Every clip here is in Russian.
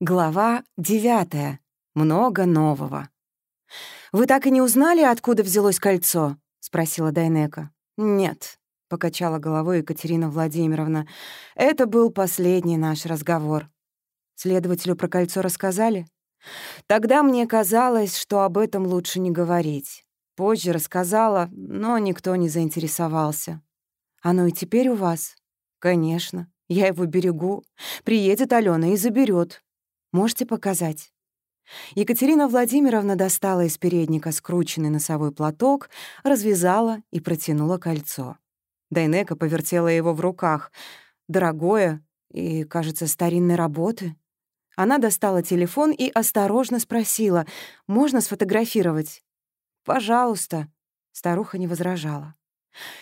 Глава девятая. Много нового. «Вы так и не узнали, откуда взялось кольцо?» — спросила Дайнека. «Нет», — покачала головой Екатерина Владимировна. «Это был последний наш разговор. Следователю про кольцо рассказали? Тогда мне казалось, что об этом лучше не говорить. Позже рассказала, но никто не заинтересовался. Оно и теперь у вас? Конечно. Я его берегу. Приедет Алена и заберет. Можете показать?» Екатерина Владимировна достала из передника скрученный носовой платок, развязала и протянула кольцо. Дайнека повертела его в руках. Дорогое и, кажется, старинной работы. Она достала телефон и осторожно спросила, «Можно сфотографировать?» «Пожалуйста», — старуха не возражала.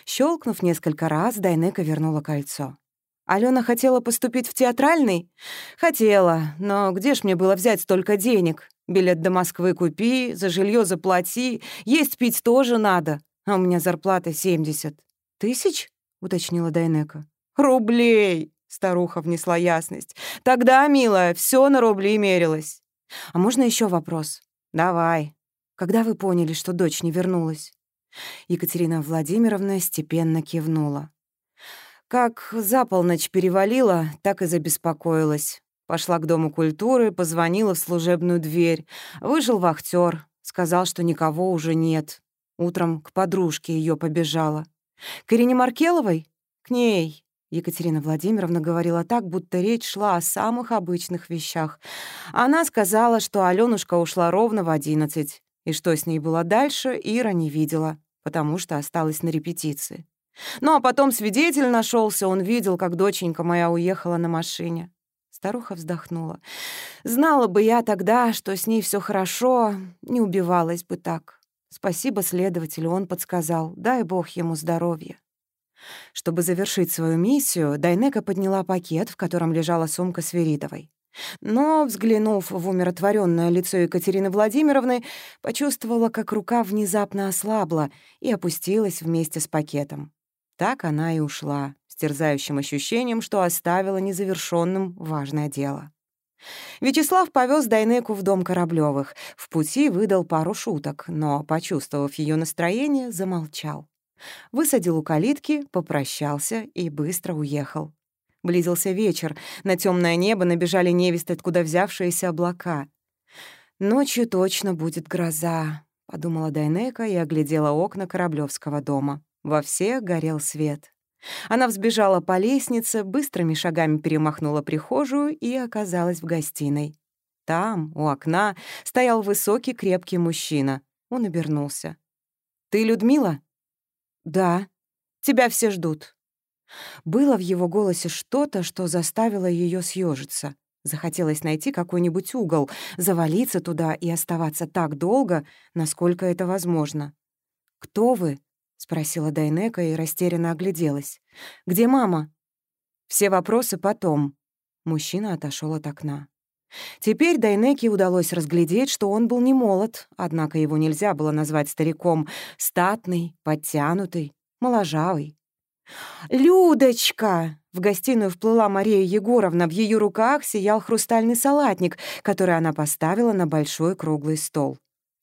Щелкнув несколько раз, Дайнека вернула кольцо. Алена хотела поступить в театральный? Хотела, но где ж мне было взять столько денег? Билет до Москвы купи, за жилье заплати, есть пить тоже надо. А у меня зарплата 70. Тысяч? уточнила Дайнека. Рублей! Старуха внесла ясность. Тогда, милая, все на рубли мерилось. А можно еще вопрос? Давай. Когда вы поняли, что дочь не вернулась? Екатерина Владимировна степенно кивнула. Как за полночь перевалила, так и забеспокоилась. Пошла к Дому культуры, позвонила в служебную дверь. Выжил вахтер, сказал, что никого уже нет. Утром к подружке ее побежала. «К Ирине Маркеловой?» «К ней». Екатерина Владимировна говорила так, будто речь шла о самых обычных вещах. Она сказала, что Алёнушка ушла ровно в одиннадцать, и что с ней было дальше, Ира не видела, потому что осталась на репетиции. Ну а потом свидетель нашелся, он видел, как доченька моя уехала на машине. Старуха вздохнула. Знала бы я тогда, что с ней все хорошо, не убивалась бы так. Спасибо следователю, он подсказал. Дай бог ему здоровья. Чтобы завершить свою миссию, Дайнека подняла пакет, в котором лежала сумка с Веридовой. Но, взглянув в умиротворенное лицо Екатерины Владимировны, почувствовала, как рука внезапно ослабла и опустилась вместе с пакетом. Так она и ушла, с терзающим ощущением, что оставила незавершенным важное дело. Вячеслав повез Дайнеку в дом Кораблёвых. В пути выдал пару шуток, но, почувствовав ее настроение, замолчал. Высадил у калитки, попрощался и быстро уехал. Близился вечер, на темное небо набежали невесть, откуда взявшиеся облака. «Ночью точно будет гроза», — подумала Дайнека и оглядела окна Кораблёвского дома. Во всех горел свет. Она взбежала по лестнице, быстрыми шагами перемахнула прихожую и оказалась в гостиной. Там, у окна, стоял высокий крепкий мужчина. Он обернулся. «Ты Людмила?» «Да. Тебя все ждут». Было в его голосе что-то, что заставило ее съежиться. Захотелось найти какой-нибудь угол, завалиться туда и оставаться так долго, насколько это возможно. «Кто вы?» — спросила Дайнека и растерянно огляделась. «Где мама?» «Все вопросы потом». Мужчина отошел от окна. Теперь Дайнеке удалось разглядеть, что он был не молод, однако его нельзя было назвать стариком, статный, подтянутый, моложавый. «Людочка!» В гостиную вплыла Мария Егоровна, в ее руках сиял хрустальный салатник, который она поставила на большой круглый стол.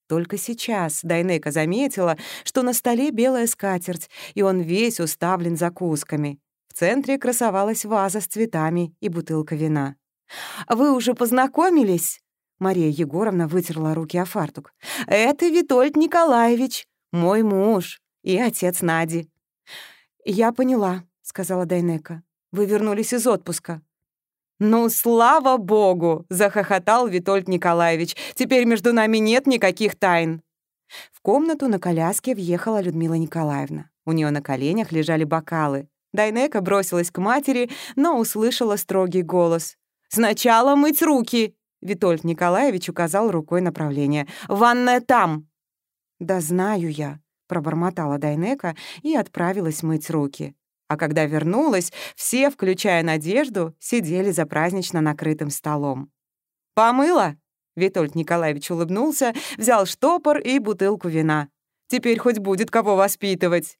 Только сейчас Дайнека заметила, что на столе белая скатерть, и он весь уставлен закусками. В центре красовалась ваза с цветами и бутылка вина. «Вы уже познакомились?» Мария Егоровна вытерла руки о фартук. «Это Витольд Николаевич, мой муж и отец Нади». «Я поняла», — сказала Дайнека. «Вы вернулись из отпуска». «Ну, слава богу!» — захохотал Витольд Николаевич. «Теперь между нами нет никаких тайн». В комнату на коляске въехала Людмила Николаевна. У нее на коленях лежали бокалы. Дайнека бросилась к матери, но услышала строгий голос. «Сначала мыть руки!» Витольд Николаевич указал рукой направление. «Ванная там!» «Да знаю я», — пробормотала Дайнека и отправилась мыть руки. А когда вернулась, все, включая Надежду, сидели за празднично накрытым столом. «Помыла?» — Витольд Николаевич улыбнулся, взял штопор и бутылку вина. «Теперь хоть будет кого воспитывать».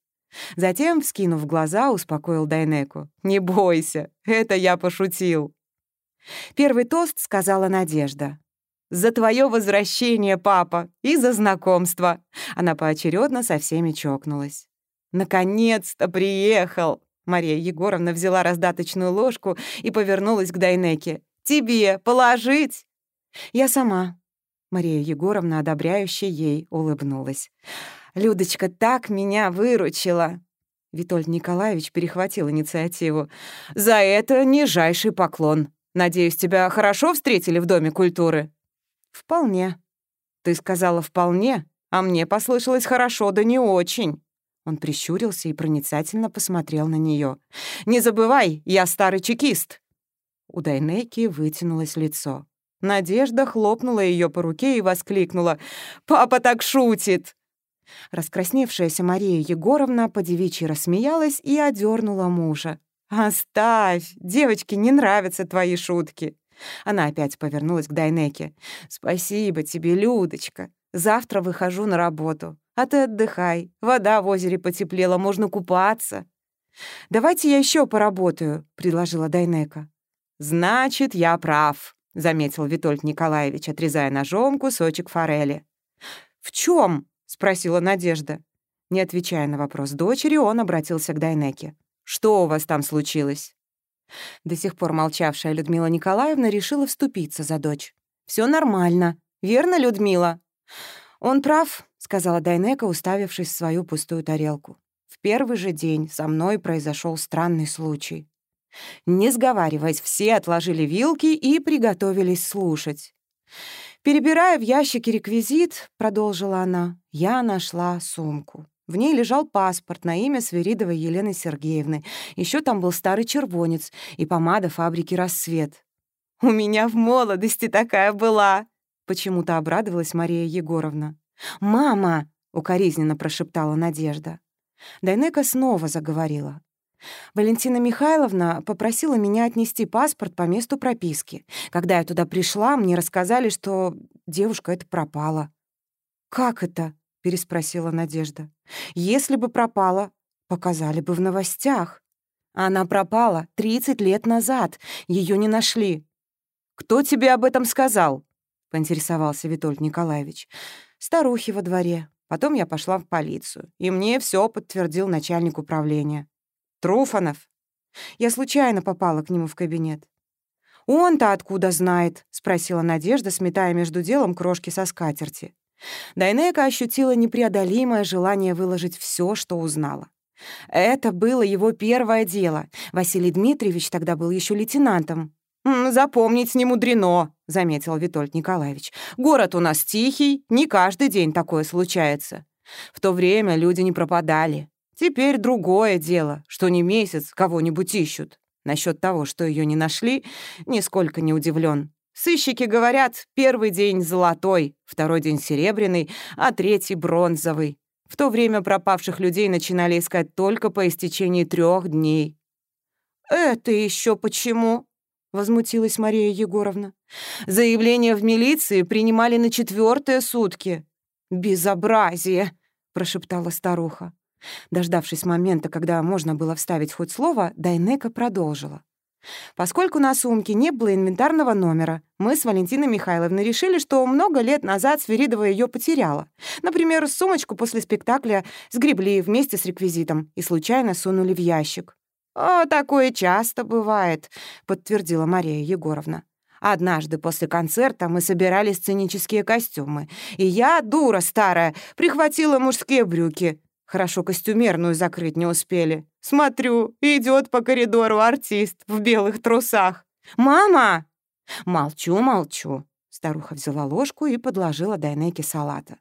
Затем, вскинув глаза, успокоил Дайнеку. «Не бойся, это я пошутил». Первый тост сказала Надежда. «За твое возвращение, папа, и за знакомство!» Она поочередно со всеми чокнулась. «Наконец-то приехал!» Мария Егоровна взяла раздаточную ложку и повернулась к Дайнеке. «Тебе положить?» «Я сама». Мария Егоровна, одобряющая ей, улыбнулась. «Людочка так меня выручила!» Витольд Николаевич перехватил инициативу. «За это нижайший поклон. Надеюсь, тебя хорошо встретили в Доме культуры?» «Вполне». «Ты сказала «вполне», а мне послышалось «хорошо, да не очень». Он прищурился и проницательно посмотрел на нее. «Не забывай, я старый чекист!» У Дайнеки вытянулось лицо. Надежда хлопнула ее по руке и воскликнула. «Папа так шутит!» Раскрасневшаяся Мария Егоровна подевичьи рассмеялась и одернула мужа. «Оставь! Девочке не нравятся твои шутки!» Она опять повернулась к Дайнеке. «Спасибо тебе, Людочка. Завтра выхожу на работу. А ты отдыхай. Вода в озере потеплела, можно купаться». «Давайте я еще поработаю», — предложила Дайнека. «Значит, я прав», — заметил Витольд Николаевич, отрезая ножом кусочек форели. «В чем? спросила Надежда. Не отвечая на вопрос дочери, он обратился к Дайнеке. «Что у вас там случилось?» До сих пор молчавшая Людмила Николаевна решила вступиться за дочь. Все нормально. Верно, Людмила?» «Он прав», — сказала Дайнека, уставившись в свою пустую тарелку. «В первый же день со мной произошел странный случай». Не сговариваясь, все отложили вилки и приготовились слушать. «Перебирая в ящике реквизит», — продолжила она, — «я нашла сумку. В ней лежал паспорт на имя Сверидовой Елены Сергеевны. Еще там был старый червонец и помада фабрики «Рассвет». «У меня в молодости такая была!» — почему-то обрадовалась Мария Егоровна. «Мама!» — укоризненно прошептала Надежда. Дайнека снова заговорила. Валентина Михайловна попросила меня отнести паспорт по месту прописки. Когда я туда пришла, мне рассказали, что девушка эта пропала. «Как это?» — переспросила Надежда. «Если бы пропала, показали бы в новостях. Она пропала 30 лет назад, ее не нашли». «Кто тебе об этом сказал?» — поинтересовался Витольд Николаевич. «Старухи во дворе. Потом я пошла в полицию, и мне все подтвердил начальник управления. Труфанов. Я случайно попала к нему в кабинет. «Он-то откуда знает?» — спросила Надежда, сметая между делом крошки со скатерти. Дайнека ощутила непреодолимое желание выложить все, что узнала. Это было его первое дело. Василий Дмитриевич тогда был еще лейтенантом. «Запомнить не мудрено», — заметил Витольд Николаевич. «Город у нас тихий, не каждый день такое случается. В то время люди не пропадали. Теперь другое дело, что не месяц кого-нибудь ищут. Насчет того, что ее не нашли, нисколько не удивлен. Сыщики говорят, первый день золотой, второй день серебряный, а третий бронзовый. В то время пропавших людей начинали искать только по истечении трех дней. «Это еще почему?» — возмутилась Мария Егоровна. «Заявление в милиции принимали на четвертые сутки». «Безобразие!» — прошептала старуха. Дождавшись момента, когда можно было вставить хоть слово, Дайнека продолжила. Поскольку на сумке не было инвентарного номера, мы с Валентиной Михайловной решили, что много лет назад Сверидова ее потеряла. Например, сумочку после спектакля сгребли вместе с реквизитом и случайно сунули в ящик. «О, такое часто бывает», — подтвердила Мария Егоровна. Однажды после концерта мы собирали сценические костюмы, и я, дура старая, прихватила мужские брюки. Хорошо костюмерную закрыть не успели. Смотрю, идет по коридору артист в белых трусах. «Мама!» «Молчу, молчу». Старуха взяла ложку и подложила Дайнеке салата.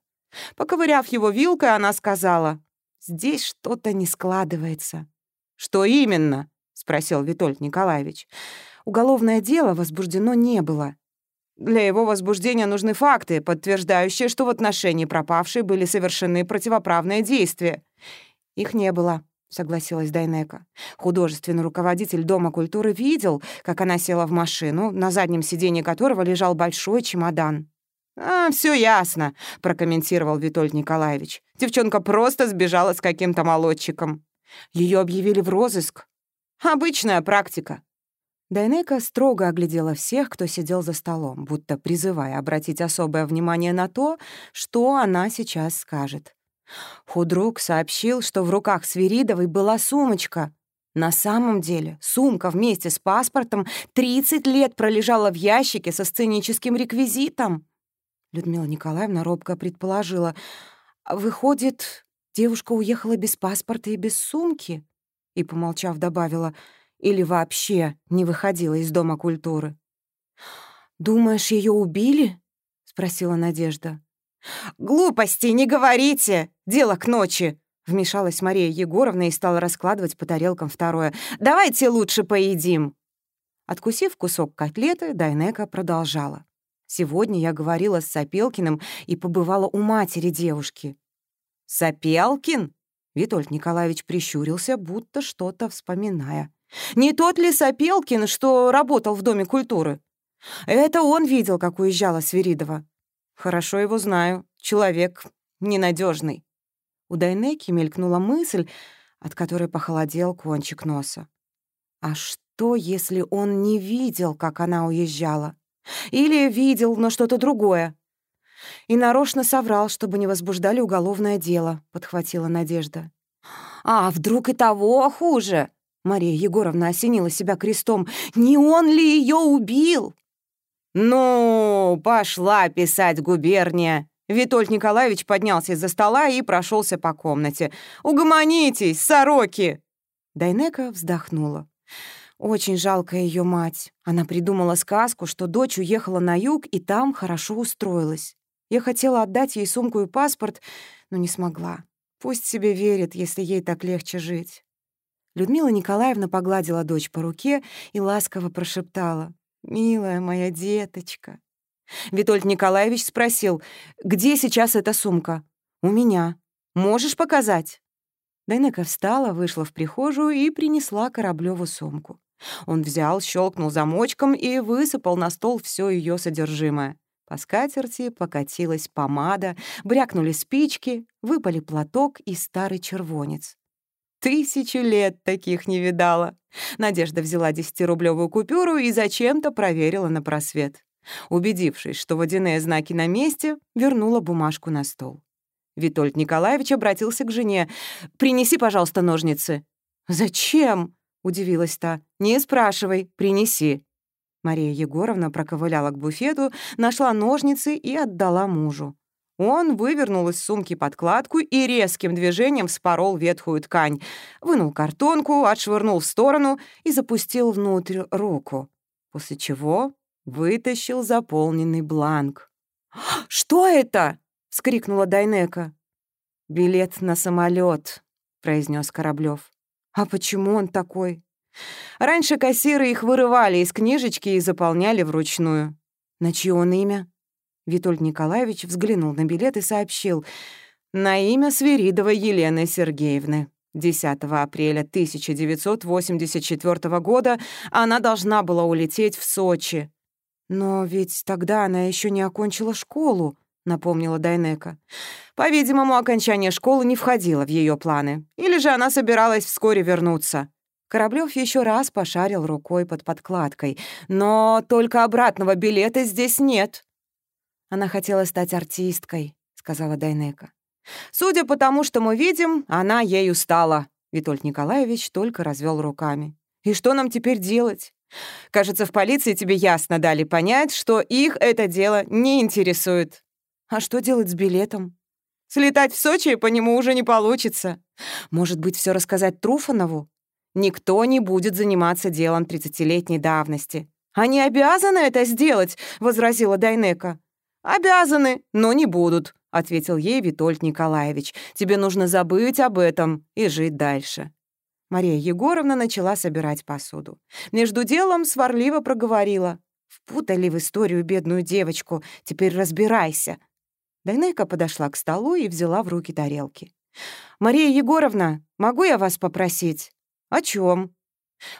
Поковыряв его вилкой, она сказала, «Здесь что-то не складывается». «Что именно?» — спросил Витольд Николаевич. «Уголовное дело возбуждено не было. Для его возбуждения нужны факты, подтверждающие, что в отношении пропавшей были совершены противоправные действия. Их не было, согласилась Дайнека. Художественный руководитель Дома культуры видел, как она села в машину, на заднем сиденье которого лежал большой чемодан. «А, все ясно», — прокомментировал Витольд Николаевич. «Девчонка просто сбежала с каким-то молодчиком. Ее объявили в розыск. Обычная практика. Дайнека строго оглядела всех, кто сидел за столом, будто призывая обратить особое внимание на то, что она сейчас скажет. Худрук сообщил, что в руках Свиридовой была сумочка. На самом деле сумка вместе с паспортом 30 лет пролежала в ящике со сценическим реквизитом. Людмила Николаевна робко предположила. «Выходит, девушка уехала без паспорта и без сумки?» И, помолчав, добавила — или вообще не выходила из Дома культуры. «Думаешь, ее убили?» — спросила Надежда. «Глупости не говорите! Дело к ночи!» Вмешалась Мария Егоровна и стала раскладывать по тарелкам второе. «Давайте лучше поедим!» Откусив кусок котлеты, Дайнека продолжала. «Сегодня я говорила с Сапелкиным и побывала у матери девушки». «Сапелкин?» Витольд Николаевич прищурился, будто что-то вспоминая. Не тот ли Сапелкин, что работал в Доме культуры? Это он видел, как уезжала Свиридова. Хорошо его знаю. Человек ненадежный. У Дайнеки мелькнула мысль, от которой похолодел кончик носа. А что, если он не видел, как она уезжала? Или видел, но что-то другое? И нарочно соврал, чтобы не возбуждали уголовное дело, подхватила Надежда. А вдруг и того хуже? Мария Егоровна осенила себя крестом. «Не он ли ее убил?» «Ну, пошла писать губерния!» Витольд Николаевич поднялся из-за стола и прошелся по комнате. «Угомонитесь, сороки!» Дайнека вздохнула. Очень жалко ее мать. Она придумала сказку, что дочь уехала на юг и там хорошо устроилась. Я хотела отдать ей сумку и паспорт, но не смогла. Пусть себе верит, если ей так легче жить. Людмила Николаевна погладила дочь по руке и ласково прошептала. «Милая моя деточка». Витольд Николаевич спросил, «Где сейчас эта сумка?» «У меня. Можешь показать?» Дайнека встала, вышла в прихожую и принесла Кораблёву сумку. Он взял, щелкнул замочком и высыпал на стол все ее содержимое. По скатерти покатилась помада, брякнули спички, выпали платок и старый червонец. Тысячу лет таких не видала. Надежда взяла десятирублевую купюру и зачем-то проверила на просвет. Убедившись, что водяные знаки на месте, вернула бумажку на стол. Витольд Николаевич обратился к жене. «Принеси, пожалуйста, ножницы». «Зачем?» — удивилась та. «Не спрашивай, принеси». Мария Егоровна проковыляла к буфету, нашла ножницы и отдала мужу. Он вывернул из сумки подкладку и резким движением вспорол ветхую ткань, вынул картонку, отшвырнул в сторону и запустил внутрь руку, после чего вытащил заполненный бланк. «Что это?» — вскрикнула Дайнека. «Билет на самолет, произнес Кораблев. «А почему он такой?» Раньше кассиры их вырывали из книжечки и заполняли вручную. На чье он имя? Витольд Николаевич взглянул на билет и сообщил «На имя Свиридовой Елены Сергеевны». 10 апреля 1984 года она должна была улететь в Сочи. «Но ведь тогда она еще не окончила школу», — напомнила Дайнека. «По-видимому, окончание школы не входило в ее планы. Или же она собиралась вскоре вернуться». Кораблёв еще раз пошарил рукой под подкладкой. «Но только обратного билета здесь нет». Она хотела стать артисткой, сказала Дайнека. Судя по тому, что мы видим, она ею стала. Витольд Николаевич только развел руками. И что нам теперь делать? Кажется, в полиции тебе ясно дали понять, что их это дело не интересует. А что делать с билетом? Слетать в Сочи по нему уже не получится. Может быть, все рассказать Труфанову? Никто не будет заниматься делом 30-летней давности. Они обязаны это сделать, возразила Дайнека. «Обязаны, но не будут», — ответил ей Витольд Николаевич. «Тебе нужно забыть об этом и жить дальше». Мария Егоровна начала собирать посуду. Между делом сварливо проговорила. «Впутали в историю бедную девочку, теперь разбирайся». Дайнека подошла к столу и взяла в руки тарелки. «Мария Егоровна, могу я вас попросить?» «О чем?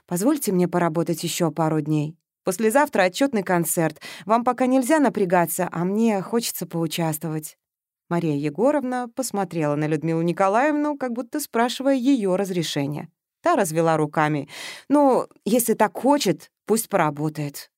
«Позвольте мне поработать еще пару дней. Послезавтра отчетный концерт. Вам пока нельзя напрягаться, а мне хочется поучаствовать». Мария Егоровна посмотрела на Людмилу Николаевну, как будто спрашивая ее разрешения. Та развела руками. «Ну, если так хочет, Пусть поработает.